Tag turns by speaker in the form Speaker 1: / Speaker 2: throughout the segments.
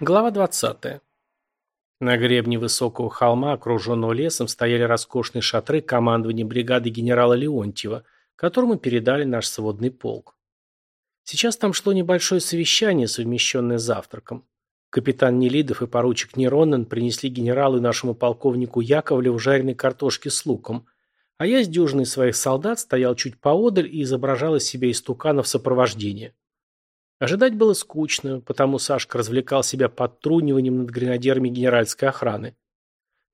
Speaker 1: Глава 20. На гребне высокого холма, окруженного лесом, стояли роскошные шатры командования бригады генерала Леонтьева, которому передали наш сводный полк. Сейчас там шло небольшое совещание, совмещенное завтраком. Капитан Нелидов и поручик Неронен принесли генералу и нашему полковнику Яковлеву жареной картошки с луком, а я с дюжиной своих солдат стоял чуть поодаль и изображал из себя истуканов сопровождения. Ожидать было скучно, потому Сашка развлекал себя подтруниванием над гренадерами генеральской охраны.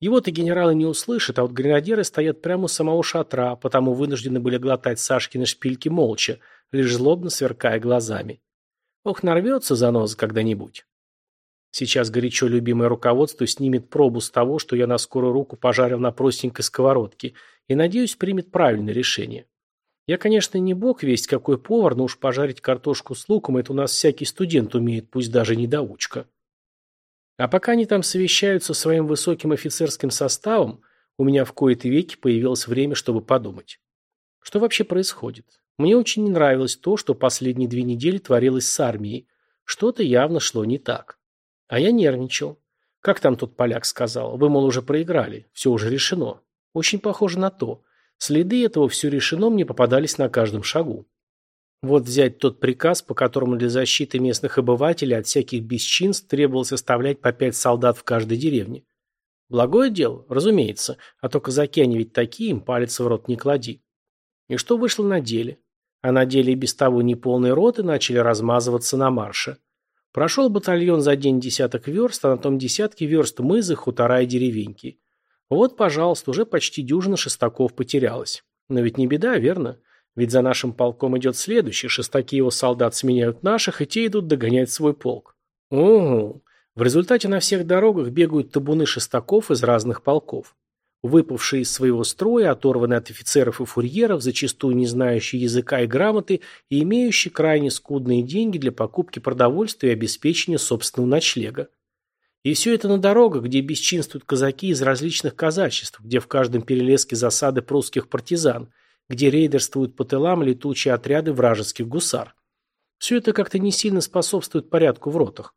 Speaker 1: Его-то генералы не услышат, а вот гренадеры стоят прямо у самого шатра, потому вынуждены были глотать Сашкины шпильки молча, лишь злобно сверкая глазами. Ох, нарвется заноза когда-нибудь. Сейчас горячо любимое руководство снимет пробу с того, что я на скорую руку пожарил на простенькой сковородке, и, надеюсь, примет правильное решение. Я, конечно, не бог весть какой повар, но уж пожарить картошку с луком это у нас всякий студент умеет, пусть даже недоучка. А пока они там совещаются своим высоким офицерским составом, у меня в кои-то веки появилось время, чтобы подумать. Что вообще происходит? Мне очень не нравилось то, что последние две недели творилось с армией. Что-то явно шло не так. А я нервничал. Как там тот поляк сказал? Вы, мол, уже проиграли. Все уже решено. Очень похоже на то. Следы этого все решено мне попадались на каждом шагу. Вот взять тот приказ, по которому для защиты местных обывателей от всяких бесчинств требовалось оставлять по пять солдат в каждой деревне. Благое дело, разумеется, а то казаки они ведь такие, им палец в рот не клади. И что вышло на деле? А на деле и без того неполные роты начали размазываться на марше. Прошел батальон за день десяток верст, а на том десятке верст мызы, хутора и деревеньки. Вот, пожалуйста, уже почти дюжина шестаков потерялась. Но ведь не беда, верно? Ведь за нашим полком идет следующий, шестаки его солдат сменяют наших, и те идут догонять свой полк. Угу. В результате на всех дорогах бегают табуны шестаков из разных полков. Выпавшие из своего строя, оторванные от офицеров и фурьеров, зачастую не знающие языка и грамоты и имеющие крайне скудные деньги для покупки продовольствия и обеспечения собственного ночлега. И все это на дорогах, где бесчинствуют казаки из различных казачеств, где в каждом перелеске засады прусских партизан, где рейдерствуют по тылам летучие отряды вражеских гусар. Все это как-то не сильно способствует порядку в ротах.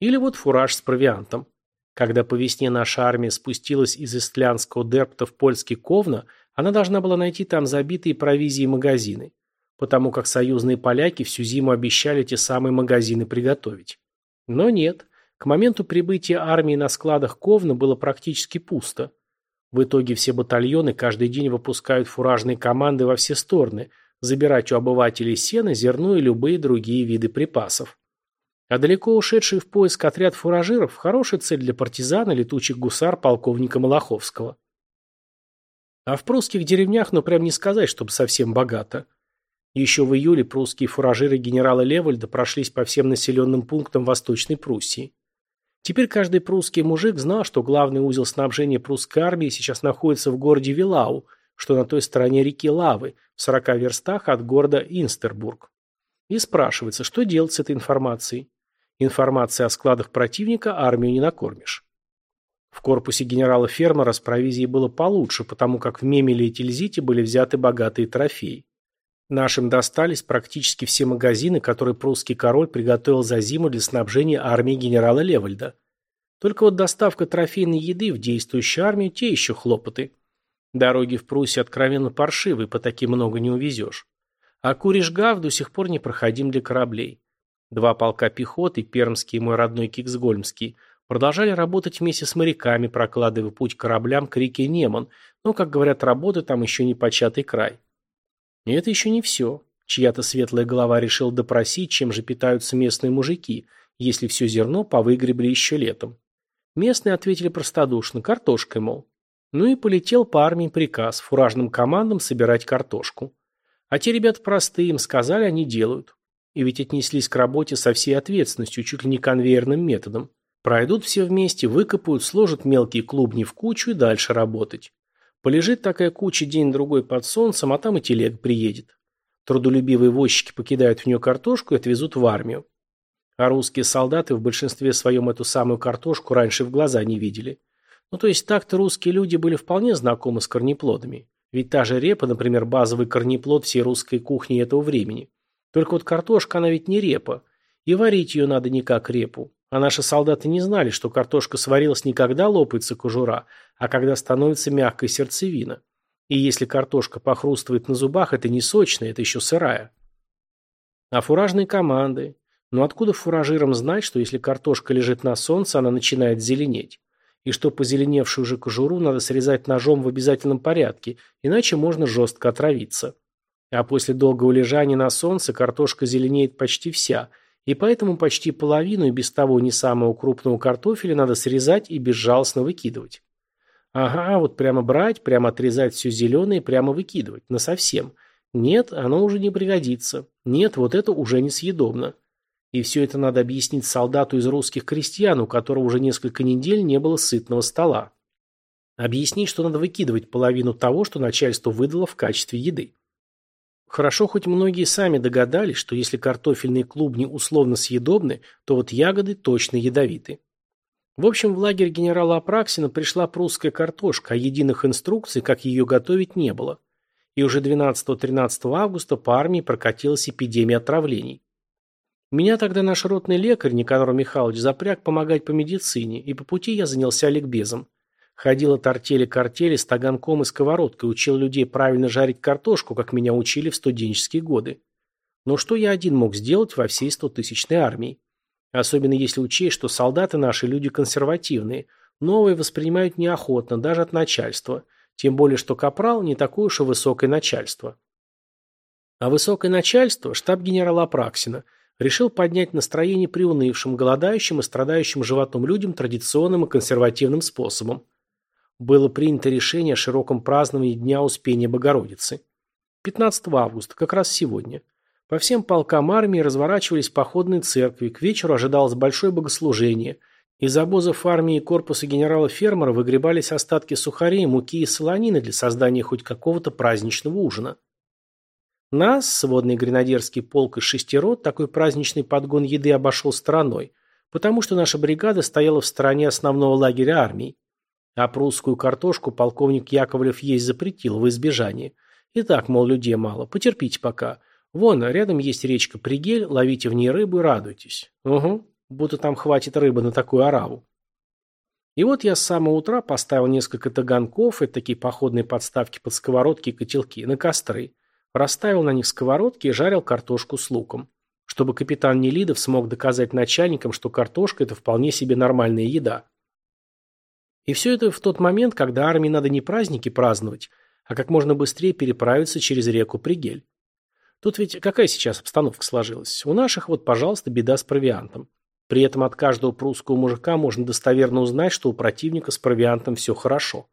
Speaker 1: Или вот фураж с провиантом. Когда по весне наша армия спустилась из Истлянского дерпта в польский Ковна, она должна была найти там забитые провизии магазины, потому как союзные поляки всю зиму обещали те самые магазины приготовить. Но нет – к моменту прибытия армии на складах Ковна было практически пусто. В итоге все батальоны каждый день выпускают фуражные команды во все стороны, забирать у обывателей сено, зерно и любые другие виды припасов. А далеко ушедший в поиск отряд фуражиров – хорошая цель для партизана летучих гусар полковника Малаховского. А в прусских деревнях, ну прям не сказать, чтобы совсем богато. Еще в июле прусские фуражиры генерала Левальда прошлись по всем населенным пунктам Восточной Пруссии. Теперь каждый прусский мужик знал, что главный узел снабжения прусской армии сейчас находится в городе Вилау, что на той стороне реки Лавы, в 40 верстах от города Инстербург. И спрашивается, что делать с этой информацией? Информация о складах противника армию не накормишь. В корпусе генерала Фермера с провизией было получше, потому как в Мемеле и Тильзите были взяты богатые трофеи. Нашим достались практически все магазины, которые прусский король приготовил за зиму для снабжения армии генерала Левальда. Только вот доставка трофейной еды в действующую армию – те еще хлопоты. Дороги в Пруссии откровенно паршивые, по таким много не увезешь. А Куришгав до сих пор непроходим для кораблей. Два полка пехоты, Пермский и мой родной Киксгольмский, продолжали работать вместе с моряками, прокладывая путь кораблям к реке Неман, но, как говорят, работы там еще не початый край. И это еще не все. Чья-то светлая голова решил допросить, чем же питаются местные мужики, если все зерно повыгребли еще летом. Местные ответили простодушно, картошкой, мол. Ну и полетел по армии приказ фуражным командам собирать картошку. А те ребята простые, им сказали, они делают. И ведь отнеслись к работе со всей ответственностью, чуть ли не конвейерным методом. Пройдут все вместе, выкопают, сложат мелкие клубни в кучу и дальше работать. Полежит такая куча день-другой под солнцем, а там и телега приедет. Трудолюбивые возчики покидают в нее картошку и отвезут в армию. А русские солдаты в большинстве своем эту самую картошку раньше в глаза не видели. Ну то есть так-то русские люди были вполне знакомы с корнеплодами. Ведь та же репа, например, базовый корнеплод всей русской кухни этого времени. Только вот картошка, она ведь не репа. И варить ее надо не как репу. А наши солдаты не знали, что картошка сварилась не когда лопается кожура, а когда становится мягкой сердцевина. И если картошка похрустывает на зубах, это не сочная, это еще сырая. А фуражные команды? Но откуда фуражирам знать, что если картошка лежит на солнце, она начинает зеленеть? И что позеленевшую же кожуру надо срезать ножом в обязательном порядке, иначе можно жестко отравиться. А после долгого лежания на солнце картошка зеленеет почти вся, и поэтому почти половину и без того не самого крупного картофеля надо срезать и безжалостно выкидывать. Ага, вот прямо брать, прямо отрезать все зеленое и прямо выкидывать, насовсем. Нет, оно уже не пригодится. Нет, вот это уже несъедобно. И все это надо объяснить солдату из русских крестьян, у которого уже несколько недель не было сытного стола. Объяснить, что надо выкидывать половину того, что начальство выдало в качестве еды. Хорошо, хоть многие сами догадались, что если картофельные клубни условно съедобны, то вот ягоды точно ядовиты. В общем, в лагерь генерала Апраксина пришла прусская картошка, а единых инструкций, как ее готовить, не было. И уже 12-13 августа по армии прокатилась эпидемия отравлений. Меня тогда наш ротный лекарь Никанор Михайлович запряг помогать по медицине, и по пути я занялся ликбезом. Ходил от артели к артели с таганком и сковородкой, учил людей правильно жарить картошку, как меня учили в студенческие годы. Но что я один мог сделать во всей стотысячной армии? Особенно если учесть, что солдаты наши люди консервативные, новые воспринимают неохотно, даже от начальства. Тем более, что капрал не такое уж и высокое начальство. А высокое начальство – штаб генерала Апраксина – решил поднять настроение приунывшим, голодающим и страдающим животом людям традиционным и консервативным способом. Было принято решение о широком праздновании Дня Успения Богородицы. 15 августа, как раз сегодня. По всем полкам армии разворачивались походные церкви, к вечеру ожидалось большое богослужение. Из обозов армии и корпуса генерала-фермера выгребались остатки сухарей, муки и солонины для создания хоть какого-то праздничного ужина. Нас, сводный гренадерский полк из шести такой праздничный подгон еды обошел стороной, потому что наша бригада стояла в стороне основного лагеря армии. А прусскую картошку полковник Яковлев есть запретил в избежание. И так, мол, людей мало, потерпите пока. Вон, рядом есть речка Пригель, ловите в ней рыбу и радуйтесь. Угу, будто там хватит рыбы на такую ораву. И вот я с самого утра поставил несколько таганков и такие походные подставки под сковородки и котелки на костры. Расставил на них сковородки и жарил картошку с луком. Чтобы капитан Нелидов смог доказать начальникам, что картошка – это вполне себе нормальная еда. И все это в тот момент, когда армии надо не праздники праздновать, а как можно быстрее переправиться через реку Пригель. Тут ведь какая сейчас обстановка сложилась? У наших вот, пожалуйста, беда с провиантом. При этом от каждого прусского мужика можно достоверно узнать, что у противника с провиантом все хорошо.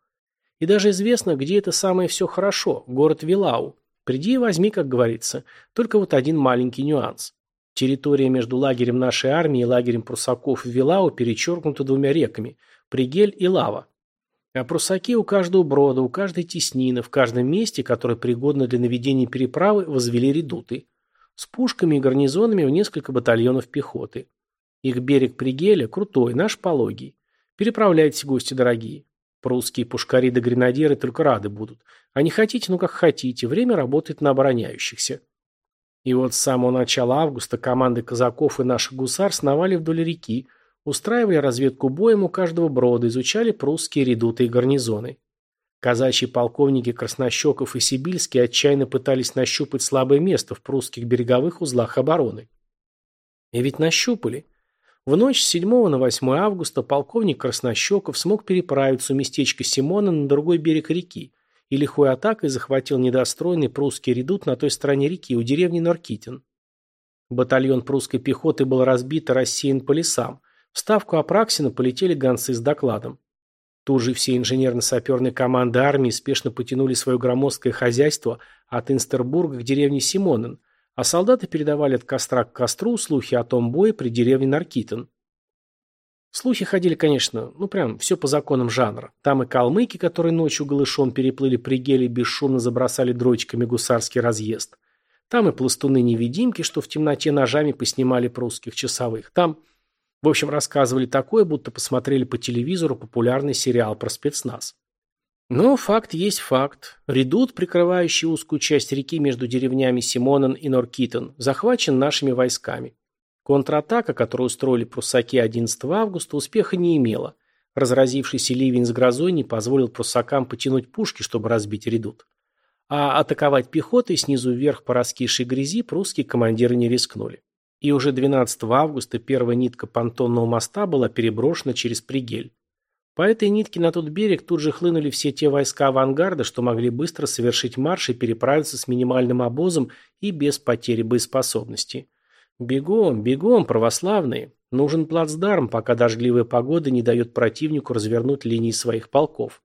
Speaker 1: И даже известно, где это самое все хорошо – город Вилау. Приди и возьми, как говорится. Только вот один маленький нюанс. Территория между лагерем нашей армии и лагерем прусаков в Вилау перечеркнута двумя реками – Пригель и Лава. А прусаки у каждого брода, у каждой теснины, в каждом месте, которое пригодно для наведения переправы, возвели редуты. С пушками и гарнизонами в несколько батальонов пехоты. Их берег Пригеля крутой, наш пологий. Переправляйтесь, гости дорогие. Прусские пушкари да гренадеры только рады будут. А не хотите, ну как хотите, время работает на обороняющихся. И вот с самого начала августа команды казаков и наших гусар сновали вдоль реки, устраивали разведку боем у каждого брода, изучали прусские редуты и гарнизоны. Казачьи полковники Краснощеков и Сибильский отчаянно пытались нащупать слабое место в прусских береговых узлах обороны. И ведь нащупали. В ночь с 7 на 8 августа полковник Краснощеков смог переправиться у местечка Симона на другой берег реки и лихой атакой захватил недостроенный прусский редут на той стороне реки, у деревни Норкитин. Батальон прусской пехоты был разбит и рассеян по лесам. В ставку Апраксина полетели гонцы с докладом. Тут же все инженерно-саперные команды армии спешно потянули свое громоздкое хозяйство от Инстербурга к деревне Симонен – а солдаты передавали от костра к костру слухи о том бое при деревне Наркитон. Слухи ходили, конечно, ну прям все по законам жанра. Там и калмыки, которые ночью голышом переплыли пригели и бесшумно забросали дротиками гусарский разъезд. Там и пластуны-невидимки, что в темноте ножами поснимали прусских часовых. Там, в общем, рассказывали такое, будто посмотрели по телевизору популярный сериал про спецназ. Но факт есть факт. Редут, прикрывающий узкую часть реки между деревнями Симонен и Норкитон, захвачен нашими войсками. Контратака, которую устроили пруссаки 11 августа, успеха не имела. Разразившийся ливень с грозой не позволил пруссакам потянуть пушки, чтобы разбить редут. А атаковать пехотой снизу вверх по раскисшей грязи прусские командиры не рискнули. И уже 12 августа первая нитка понтонного моста была переброшена через Пригель. По этой нитке на тот берег тут же хлынули все те войска авангарда, что могли быстро совершить марш и переправиться с минимальным обозом и без потери боеспособности. Бегом, бегом, православные. Нужен плацдарм, пока дождливая погода не дает противнику развернуть линии своих полков.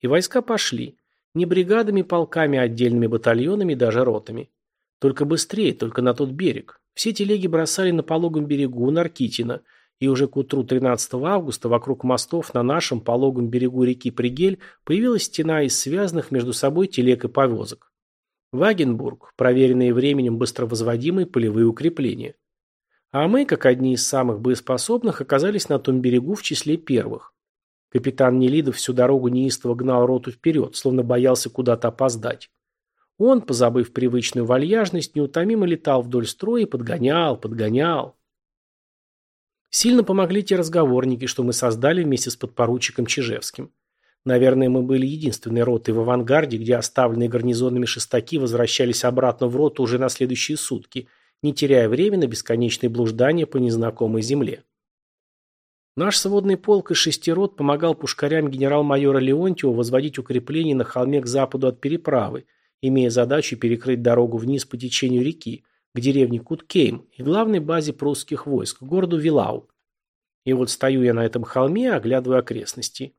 Speaker 1: И войска пошли. Не бригадами, полками, а отдельными батальонами, даже ротами. Только быстрее, только на тот берег. Все телеги бросали на пологом берегу Наркитина, и уже к утру 13 августа вокруг мостов на нашем пологом берегу реки Пригель появилась стена из связанных между собой телег и повозок. Вагенбург, проверенные временем быстро возводимые полевые укрепления. А мы, как одни из самых боеспособных, оказались на том берегу в числе первых. Капитан Нелидов всю дорогу неистово гнал роту вперед, словно боялся куда-то опоздать. Он, позабыв привычную вальяжность, неутомимо летал вдоль строя и подгонял, подгонял. Сильно помогли те разговорники, что мы создали вместе с подпоручиком Чижевским. Наверное, мы были единственной ротой в авангарде, где оставленные гарнизонными шестаки возвращались обратно в роту уже на следующие сутки – не теряя времени на бесконечные блуждания по незнакомой земле. Наш сводный полк из шести рот помогал пушкарям генерал-майора Леонтьева возводить укрепления на холме к западу от переправы, имея задачу перекрыть дорогу вниз по течению реки, к деревне Куткейм и главной базе прусских войск, городу Вилау. И вот стою я на этом холме, оглядываю окрестности.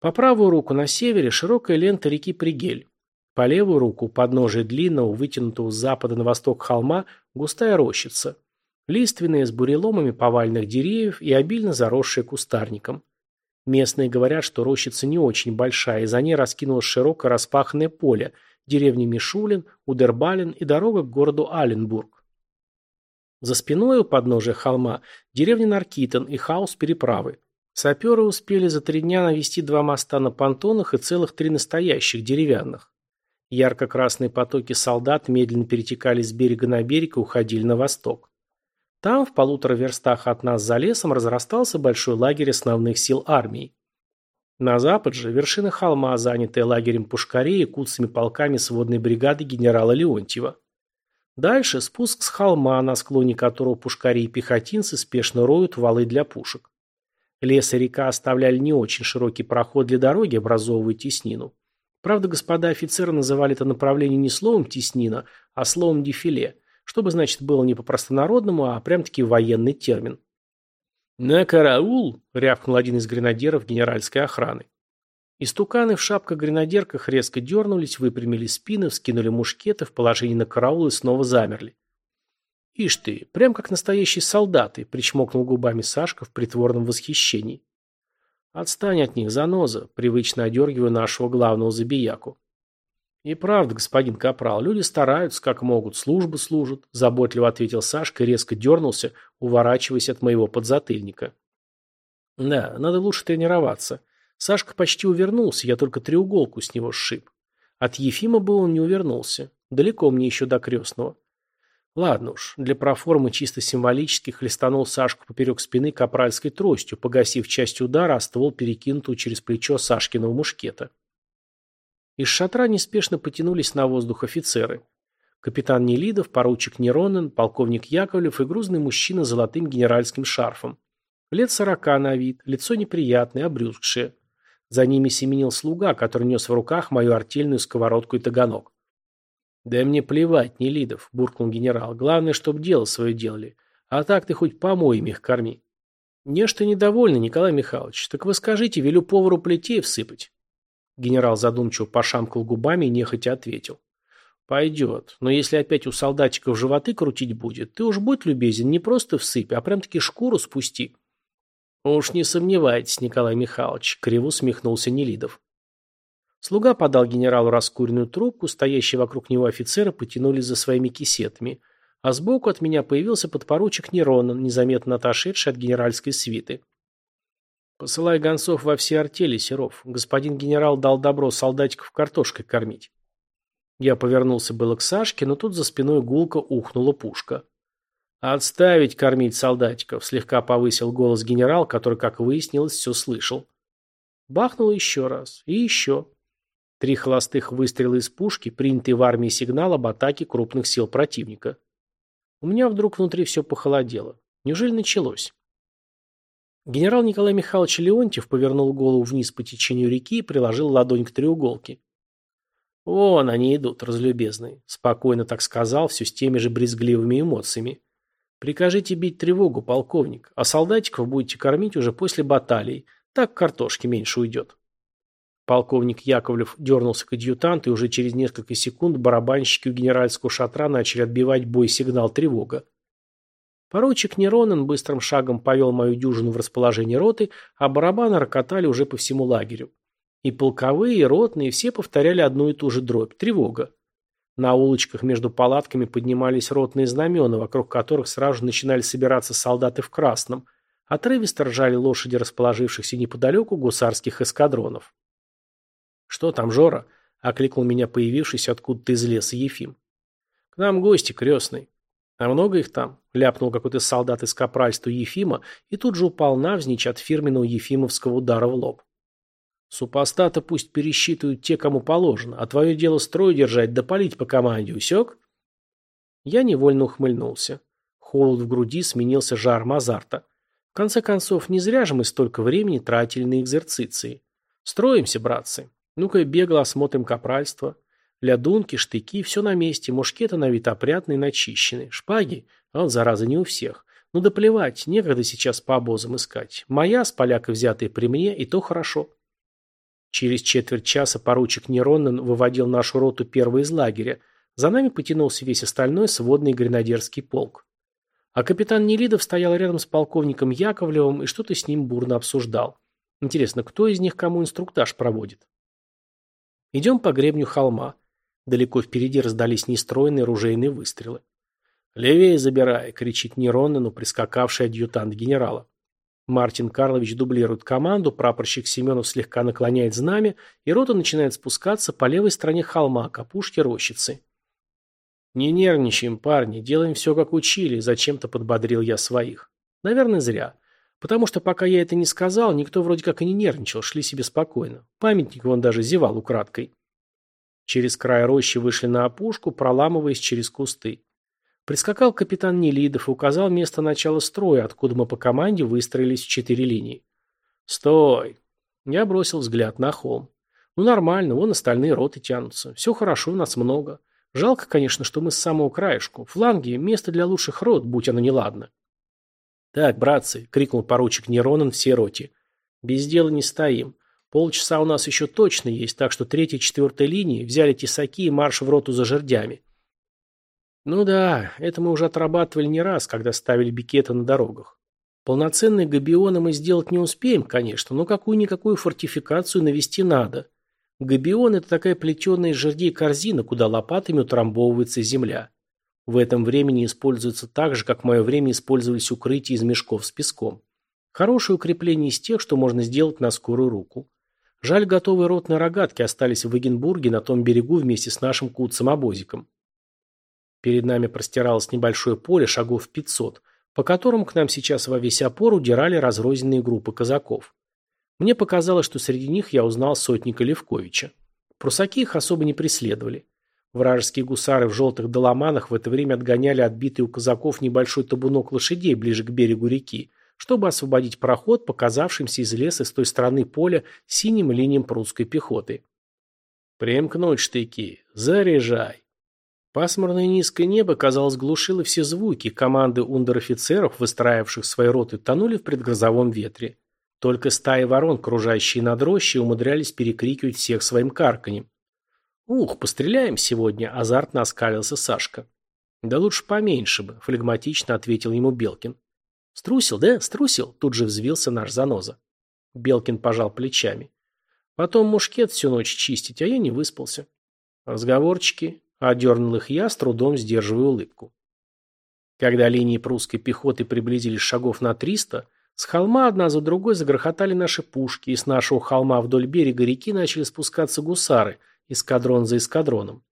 Speaker 1: По правую руку на севере широкая лента реки Пригель. По левую руку, подножие длинного, вытянутого с запада на восток холма, густая рощица. Лиственные с буреломами повальных деревьев и обильно заросшие кустарником. Местные говорят, что рощица не очень большая, и за ней раскинулось широкое распаханное поле, деревни Мишулин, Удербален и дорога к городу Аленбург. За спиной у подножия холма деревня Наркитон и хаос переправы. Саперы успели за три дня навести два моста на понтонах и целых три настоящих, деревянных. Ярко-красные потоки солдат медленно перетекали с берега на берег и уходили на восток. Там, в полутора верстах от нас за лесом, разрастался большой лагерь основных сил армии. На запад же вершина холма, занятая лагерем пушкарей и куцами полками сводной бригады генерала Леонтьева. Дальше спуск с холма, на склоне которого пушкари и пехотинцы спешно роют валы для пушек. Лес и река оставляли не очень широкий проход для дороги, образовывая теснину. Правда, господа офицеры называли это направление не словом «теснина», а словом «дефиле», чтобы, значит, было не по-простонародному, а прям-таки военный термин. «На караул!» — рявкнул один из гренадеров генеральской охраны. Истуканы в шапках-гренадерках резко дернулись, выпрямили спины, вскинули мушкеты в положении на караул и снова замерли. «Ишь ты, прям как настоящие солдаты!» — причмокнул губами Сашка в притворном восхищении. «Отстань от них, заноза», привычно одергиваю нашего главного забияку. «И правда, господин Капрал, люди стараются, как могут, службы служат», заботливо ответил Сашка и резко дернулся, уворачиваясь от моего подзатыльника. «Да, надо лучше тренироваться. Сашка почти увернулся, я только треуголку с него сшиб. От Ефима бы он не увернулся. Далеко мне еще до крестного. Ладно уж, для проформы чисто символически хлестанул Сашку поперек спины капральской тростью, погасив часть удара, а ствол перекинутого через плечо Сашкиного мушкета. Из шатра неспешно потянулись на воздух офицеры. Капитан Нелидов, поручик Неронен, полковник Яковлев и грузный мужчина с золотым генеральским шарфом. Лет сорока на вид, лицо неприятное, обрюзгшее. За ними семенил слуга, который нес в руках мою артельную сковородку и таганок. «Да мне плевать, не Лидов», – буркнул генерал. «Главное, чтоб дело свое делали. А так ты хоть помоями их корми». «Не что недовольны, Николай Михайлович. Так вы скажите, велю повару плетей всыпать». Генерал задумчиво пошамкал губами и нехотя ответил. «Пойдет. Но если опять у солдатиков животы крутить будет, ты уж будь любезен, не просто всыпь, а прям-таки шкуру спусти». «Уж не сомневайтесь, Николай Михайлович», — криво усмехнулся Нелидов. Слуга подал генералу раскуренную трубку, стоящие вокруг него офицеры потянулись за своими кисетами, а сбоку от меня появился подпоручик Неронан, незаметно отошедший от генеральской свиты. «Посылай гонцов во все артели, Серов. Господин генерал дал добро солдатиков картошкой кормить». Я повернулся было к Сашке, но тут за спиной гулко ухнула пушка. «Отставить кормить солдатиков», – слегка повысил голос генерал, который, как выяснилось, все слышал. Бахнул еще раз. И еще. Три холостых выстрела из пушки, принятый в армии сигнал об атаке крупных сил противника. У меня вдруг внутри все похолодело. Неужели началось? Генерал Николай Михайлович Леонтьев повернул голову вниз по течению реки и приложил ладонь к треуголке. «Вон они идут, разлюбезные», — спокойно так сказал, все с теми же брезгливыми эмоциями. «Прикажите бить тревогу, полковник, а солдатиков будете кормить уже после баталий, так картошки меньше уйдет». Полковник Яковлев дернулся к адъютанту, и уже через несколько секунд барабанщики у генеральского шатра начали отбивать бой-сигнал тревога. Поручик Неронен быстрым шагом повел мою дюжину в расположение роты, а барабаны рокотали уже по всему лагерю. И полковые, и ротные, все повторяли одну и ту же дробь – тревога. На улочках между палатками поднимались ротные знамена, вокруг которых сразу начинали собираться солдаты в красном. Отрывисто ржали лошади расположившихся неподалеку гусарских эскадронов. «Что там, Жора?» – окликнул меня появившийся откуда-то из леса Ефим. «К нам гости, крестный». «А много их там?» – ляпнул какой-то солдат из капральства Ефима и тут же упал навзничь от фирменного ефимовского удара в лоб. «Супостата пусть пересчитывают те, кому положено, а твое дело строй держать да палить по команде, усек?» Я невольно ухмыльнулся. Холод в груди сменился жаром азарта. В конце концов, не зря же мы столько времени тратили на экзерциции. Строимся, братцы. Ну-ка бегло осмотрим капральство. Лядунки, штыки, все на месте, мушкеты на вид опрятные, начищены. Шпаги, а он, зараза, не у всех. Ну да плевать, некогда сейчас по обозам искать. Моя с полякой взятая при мне, и то хорошо. Через четверть часа поручик Неронен выводил нашу роту первой из лагеря. За нами потянулся весь остальной сводный гренадерский полк. А капитан Нелидов стоял рядом с полковником Яковлевым и что-то с ним бурно обсуждал. Интересно, кто из них кому инструктаж проводит? Идем по гребню холма. Далеко впереди раздались нестроенные ружейные выстрелы. «Левее забирай!» — кричит Неронену прискакавший адъютант генерала. Мартин Карлович дублирует команду, прапорщик Семенов слегка наклоняет знамя, и рота начинает спускаться по левой стороне холма, к опушке рощицы. «Не нервничаем, парни, делаем все, как учили», — зачем-то подбодрил я своих. Наверное, зря. Потому что пока я это не сказал, никто вроде как и не нервничал, шли себе спокойно. Памятник вон даже зевал украдкой. Через край рощи вышли на опушку, проламываясь через кусты. Прискакал капитан Нелидов и указал место начала строя, откуда мы по команде выстроились в четыре линии. «Стой!» Я бросил взгляд на холм. «Ну нормально, вон остальные роты тянутся. Все хорошо, нас много. Жалко, конечно, что мы с самого краешку. Фланги – место для лучших рот, будь оно неладно». «Так, братцы!» – крикнул поручик Неронен всей роте. «Без дела не стоим. Полчаса у нас еще точно есть, так что третья и четвертая линии взяли тесаки и марш в роту за жердями». «Ну да, это мы уже отрабатывали не раз, когда ставили бикеты на дорогах. Полноценные габионы мы сделать не успеем, конечно, но какую-никакую фортификацию навести надо. Габион – это такая плетеная из жердей корзина, куда лопатами утрамбовывается земля. В этом времени используется так же, как в мое время использовались укрытия из мешков с песком. Хорошее укрепление из тех, что можно сделать на скорую руку. Жаль, готовые ротные рогатки остались в Эгенбурге на том берегу вместе с нашим куцем-обозиком. Перед нами простиралось небольшое поле шагов 500, по которому к нам сейчас во весь опор удирали разрозненные группы казаков. Мне показалось, что среди них я узнал сотника Левковича. Прусаки их особо не преследовали. Вражеские гусары в желтых доломанах в это время отгоняли отбитый у казаков небольшой табунок лошадей ближе к берегу реки, чтобы освободить проход, показавшимся из леса с той стороны поля синим линиям прусской пехоты. «Примкнуть штыки! Заряжай!» Пасмурное низкое небо, казалось, глушило все звуки, команды ундер-офицеров, выстраивавших свои роты, тонули в предгрозовом ветре. Только стаи ворон, кружащие над рощей, умудрялись перекрикивать всех своим карканьем. «Ух, постреляем сегодня!» – азартно оскалился Сашка. «Да лучше поменьше бы», – флегматично ответил ему Белкин. «Струсил, да? Струсил?» – тут же взвился наш заноза. Белкин пожал плечами. «Потом мушкет всю ночь чистить, а я не выспался». «Разговорчики», – одернул их я, с трудом сдерживая улыбку. Когда линии прусской пехоты приблизились шагов на триста, с холма одна за другой загрохотали наши пушки, и с нашего холма вдоль берега реки начали спускаться гусары – эскадрон за эскадроном.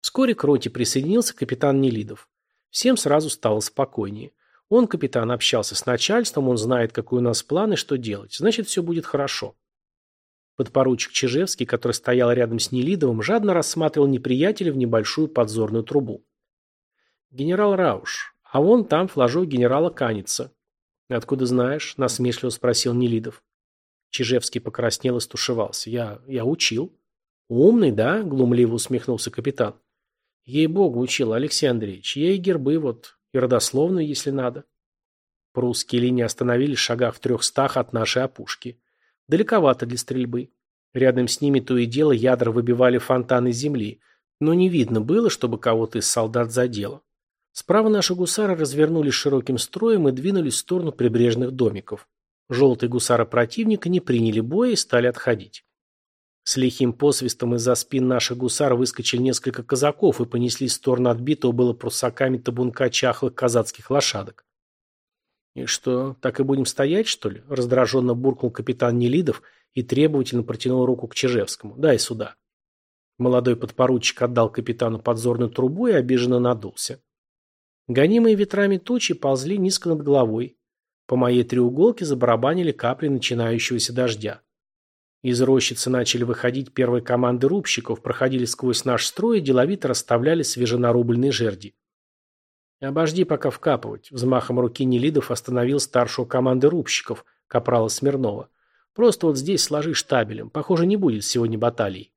Speaker 1: Вскоре к роте присоединился капитан Нелидов. Всем сразу стало спокойнее. Он, капитан, общался с начальством, он знает, какой у нас план и что делать. Значит, все будет хорошо. Подпоручик Чижевский, который стоял рядом с Нелидовым, жадно рассматривал неприятеля в небольшую подзорную трубу. «Генерал Рауш, а вон там флажок генерала Каница». «Откуда знаешь?» – насмешливо спросил Нелидов. Чижевский покраснел и стушевался. «Я... я учил». «Умный, да?» – глумливо усмехнулся капитан. «Ей-богу, учил, Алексей Андреевич. Я и гербы вот и родословную, если надо. Прусские линии остановились в шагах в трехстах от нашей опушки. Далековато для стрельбы. Рядом с ними то и дело ядра выбивали фонтаны земли, но не видно было, чтобы кого-то из солдат задело. Справа наши гусары развернулись широким строем и двинулись в сторону прибрежных домиков. Желтые гусары противника не приняли боя и стали отходить. С лихим посвистом из-за спин наших гусар выскочили несколько казаков и понеслись в сторону отбитого было прусаками табунка чахлых казацких лошадок. «И что, так и будем стоять, что ли?» – раздраженно буркнул капитан Нелидов и требовательно протянул руку к Чижевскому. «Дай сюда». Молодой подпоручик отдал капитану подзорную трубу и обиженно надулся. Гонимые ветрами тучи ползли низко над головой. По моей треуголке забарабанили капли начинающегося дождя. Из рощицы начали выходить первые команды рубщиков, проходили сквозь наш строй и деловито расставляли свеженарубленные жерди. «Обожди пока вкапывать», – взмахом руки Нелидов остановил старшего команды рубщиков, капрала Смирнова. «Просто вот здесь сложи штабелем. Похоже, не будет сегодня баталий».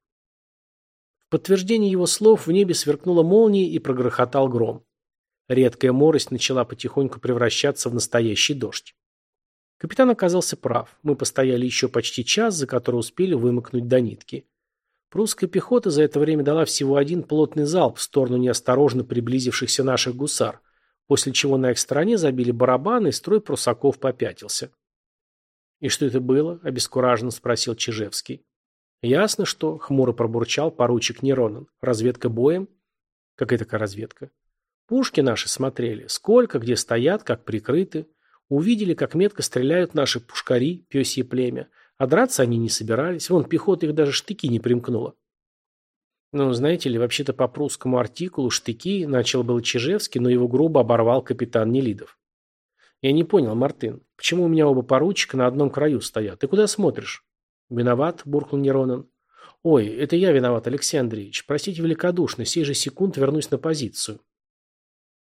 Speaker 1: В подтверждение его слов в небе сверкнула молния и прогрохотал гром. Редкая морость начала потихоньку превращаться в настоящий дождь. Капитан оказался прав. Мы постояли еще почти час, за который успели вымокнуть до нитки. Прусская пехота за это время дала всего один плотный залп в сторону неосторожно приблизившихся наших гусар, после чего на их стороне забили барабаны, и строй прусаков попятился. «И что это было?» – обескураженно спросил Чижевский. «Ясно, что», – хмуро пробурчал поручик Неронен. «Разведка боем?» «Какая такая разведка?» «Пушки наши смотрели. Сколько, где стоят, как прикрыты. Увидели, как метко стреляют наши пушкари, пёсье племя. А драться они не собирались. Вон, пехота их даже штыки не примкнула. Ну, знаете ли, вообще-то по прусскому артикулу штыки начал был Чижевский, но его грубо оборвал капитан Нелидов. Я не понял, Мартын, почему у меня оба поручика на одном краю стоят? Ты куда смотришь? Виноват, буркнул Неронен. Ой, это я виноват, Алексей Андреевич. Простите великодушно, сей же секунд вернусь на позицию.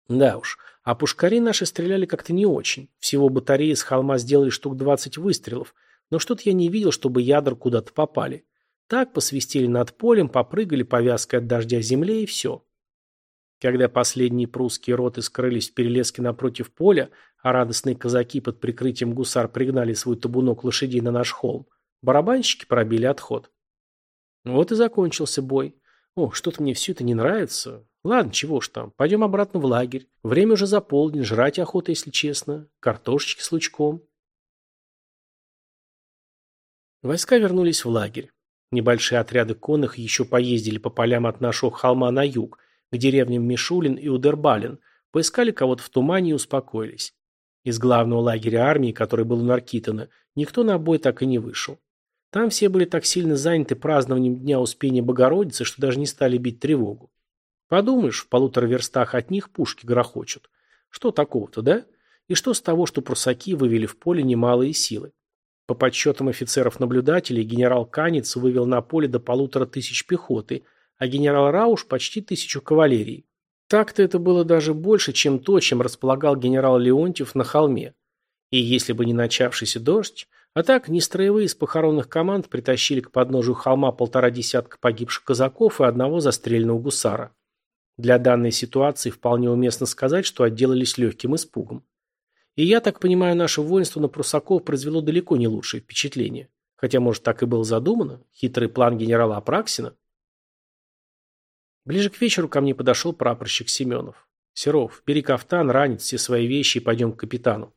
Speaker 1: Да уж, а пушкари наши стреляли как-то не очень. Всего батареи с холма сделали штук 20 выстрелов, но что-то я не видел, чтобы ядра куда-то попали. Так посвистели над полем, попрыгали повязкой от дождя земле и все. Когда последние прусские роты скрылись в перелеске напротив поля, а радостные казаки под прикрытием гусар пригнали свой табунок лошадей на наш холм, барабанщики пробили отход. Вот и закончился бой. О, что-то мне все это не нравится. Ладно, чего ж там, пойдем обратно в лагерь. Время уже за полдень, жрать охота, если честно. Картошечки с лучком. Войска вернулись в лагерь. Небольшие отряды конных еще поездили по полям от нашего холма на юг, к деревням Мишулин и Удербалин, поискали кого-то в тумане и успокоились. Из главного лагеря армии, который был у Наркитона, никто на бой так и не вышел. Там все были так сильно заняты празднованием Дня Успения Богородицы, что даже не стали бить тревогу. Подумаешь, в полутора верстах от них пушки грохочут. Что такого-то, да? И что с того, что прусаки вывели в поле немалые силы? По подсчетам офицеров-наблюдателей, генерал Канец вывел на поле до полутора тысяч пехоты, а генерал Рауш почти тысячу кавалерии. Так-то это было даже больше, чем то, чем располагал генерал Леонтьев на холме. И если бы не начавшийся дождь, а так нестроевые из похоронных команд притащили к подножию холма полтора десятка погибших казаков и одного застреленного гусара. Для данной ситуации вполне уместно сказать, что отделались легким испугом. И я так понимаю, наше воинство на прусаков произвело далеко не лучшее впечатление. Хотя, может, так и было задумано? Хитрый план генерала Апраксина? Ближе к вечеру ко мне подошел прапорщик Семенов. «Серов, бери кафтан, ранец, все свои вещи и пойдем к капитану».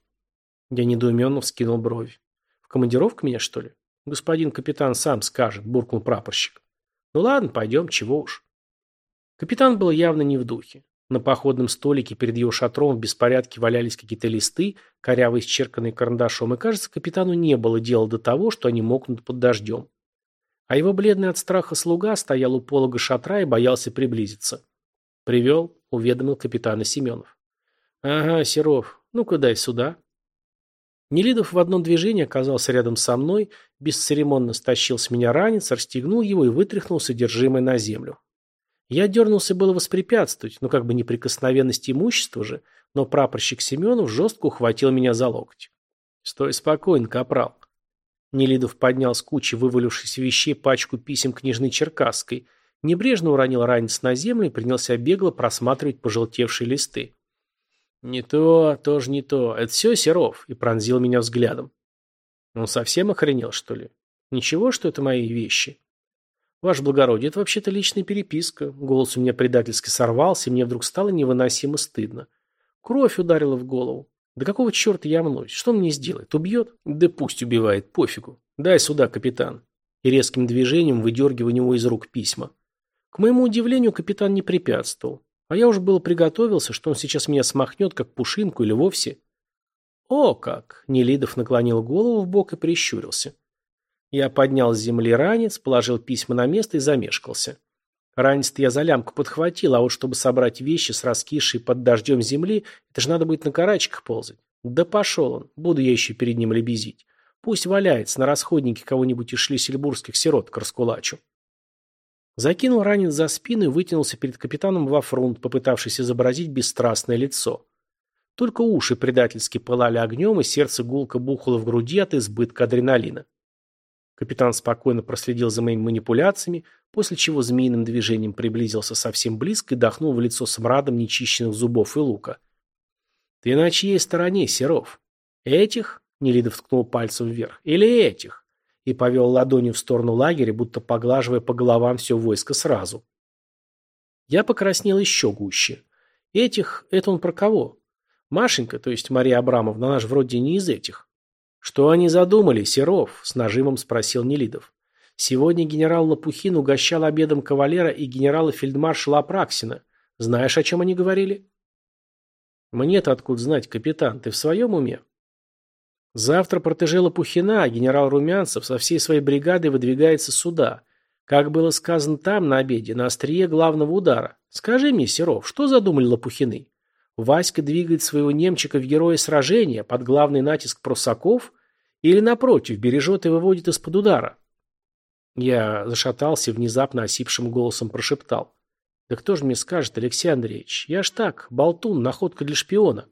Speaker 1: Я недоуменно вскинул бровь. «В командировку меня, что ли?» «Господин капитан сам скажет», — буркнул прапорщик. «Ну ладно, пойдем, чего уж». Капитан был явно не в духе. На походном столике перед его шатром в беспорядке валялись какие-то листы, коряво исчерканные карандашом, и, кажется, капитану не было дела до того, что они мокнут под дождем. А его бледный от страха слуга стоял у полога шатра и боялся приблизиться. «Привел», — уведомил капитана Семенов. Ага, Серов, ну-ка дай сюда. Нелидов в одном движении оказался рядом со мной, бесцеремонно стащил с меня ранец, расстегнул его и вытряхнул содержимое на землю. Я дернулся было воспрепятствовать, ну как бы неприкосновенность имущества же, но прапорщик Семенов жестко ухватил меня за локоть. «Стой спокойно, капрал». Нелидов поднял с кучи вывалившихся вещей пачку писем княжны Черкасской, небрежно уронил ранец на землю и принялся бегло просматривать пожелтевшие листы. «Не то, тоже не то. Это все Серов», и пронзил меня взглядом. Он совсем охренел, что ли? Ничего, что это мои вещи? Ваше благородие, это вообще-то личная переписка. Голос у меня предательски сорвался, и мне вдруг стало невыносимо стыдно. Кровь ударила в голову. Да какого черта я мнусь? Что он мне сделает? Убьет? Да пусть убивает, пофигу. Дай сюда, капитан. И резким движением выдергиваю у него из рук письма. К моему удивлению, капитан не препятствовал. А я уж было приготовился, что он сейчас меня смахнет, как пушинку или вовсе. О, как! Нелидов наклонил голову в бок и прищурился. Я поднял с земли ранец, положил письма на место и замешкался. Ранец-то я за лямку подхватил, а вот чтобы собрать вещи с раскисшей под дождем земли, это же надо будет на карачках ползать. Да пошел он, буду я еще перед ним лебезить. Пусть валяется на расходнике кого-нибудь из шлиссельбургских сирот к раскулачу. Закинул ранец за спину и вытянулся перед капитаном во фронт, попытавшись изобразить бесстрастное лицо. Только уши предательски пылали огнем, и сердце гулко бухало в груди от избытка адреналина. Капитан спокойно проследил за моими манипуляциями, после чего змеиным движением приблизился совсем близко и дохнул в лицо смрадом нечищенных зубов и лука. «Ты на чьей стороне, Серов? Этих?» — Нелидов ткнул пальцем вверх. «Или этих?» и повел ладонью в сторону лагеря, будто поглаживая по головам все войско сразу. Я покраснел еще гуще. Этих, это он про кого? Машенька, то есть Мария Абрамовна, она же вроде не из этих. Что они задумали, Серов? С нажимом спросил Нелидов. Сегодня генерал Лопухин угощал обедом кавалера и генерала-фельдмаршала Апраксина. Знаешь, о чем они говорили? Мне-то откуда знать, капитан, ты в своем уме? Завтра протеже Лопухина, а генерал Румянцев со всей своей бригадой выдвигается сюда. Как было сказано там, на обеде, на острие главного удара. Скажи мне, Серов, что задумали Лопухины? Васька двигает своего немчика в героя сражения под главный натиск прусаков или, напротив, бережет и выводит из-под удара? Я зашатался и внезапно осипшим голосом прошептал. Да кто же мне скажет, Алексей Андреевич? Я ж так, болтун, находка для шпиона.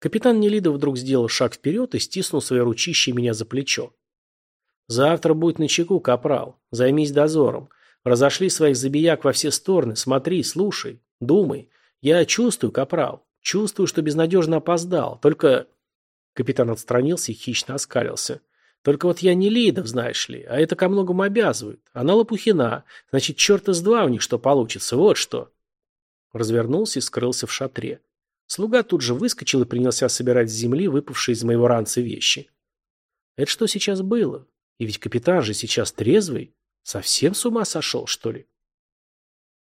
Speaker 1: Капитан Нелидов вдруг сделал шаг вперед и стиснул свои ручище меня за плечо. «Завтра будет на чеку, капрал. Займись дозором. Разошли своих забияк во все стороны. Смотри, слушай, думай. Я чувствую, капрал. Чувствую, что безнадежно опоздал. Только...» Капитан отстранился и хищно оскалился. «Только вот я не Лидов, знаешь ли, а это ко многому обязывает. Она Лопухина. Значит, черта с два у них что получится. Вот что». Развернулся и скрылся в шатре. Слуга тут же выскочил и принялся собирать с земли выпавшие из моего ранца вещи. Это что сейчас было? И ведь капитан же сейчас трезвый. Совсем с ума сошел, что ли?